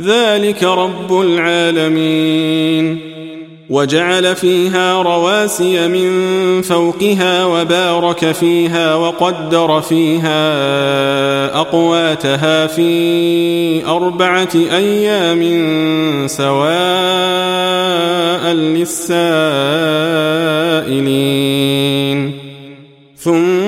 ذلك رب العالمين. وجعل فيها رواسي من فوقها وبارك فيها وقدر فيها أقواتها في أربعة أيام سواء للسائلين. ثم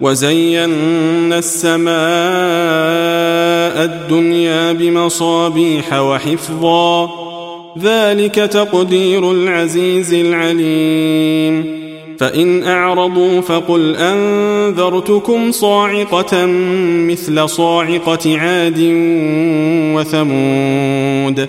وزينا السماء الدنيا بمصابيح وحفظا. ذلك تقدير العزيز العليم. فإن أعرضوا فقل أنذرتكم صاعقة مثل صاعقة عاد وثمود.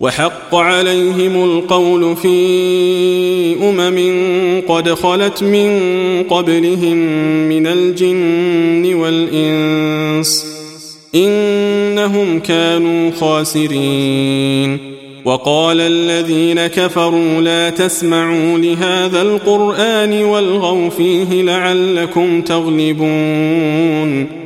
وحق عليهم القول في أمم قد خلت من قبلهم من الجن والإنس إنهم كانوا خاسرين. وقال الذين كفروا لا تسمعوا لهذا القرآن والغوا فيه لعلكم تغلبون.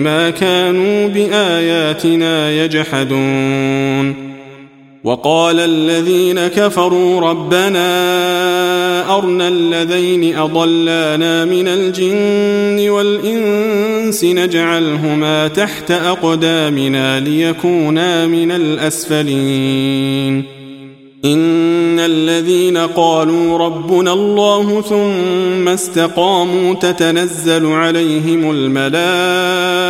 بما كانوا بآياتنا يجحدون. وقال الذين كفروا ربنا أرنا الذين أضلانا من الجن والإنس نجعلهما تحت أقدامنا ليكونا من الأسفلين. إن الذين قالوا ربنا الله ثم استقاموا تتنزل عليهم الملائكة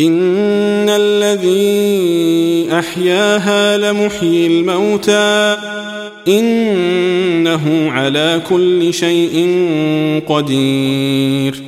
إن الذي أحياها لمحيي الموتى إنه على كل شيء قدير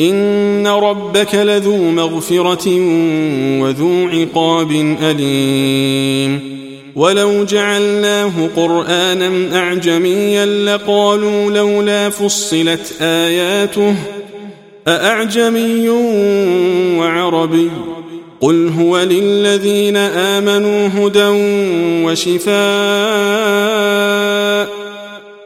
إن ربك لذو مغفرة وذو عقاب أليم. ولو جعلناه قرآنا أعجميا لقالوا لولا فصلت آياته أأعجمي وعربي. قل هو للذين آمنوا هدى وشفاء.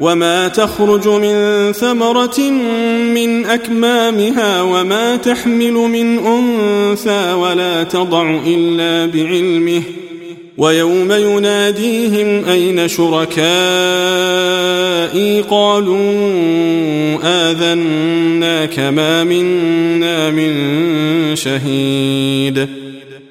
وما تخرج من ثمره من اكمامها وما تحمل من انثى ولا تضع الا بعلمه ويوم يناديهم أين شركائي قالوا آذناك ما منا من شهيد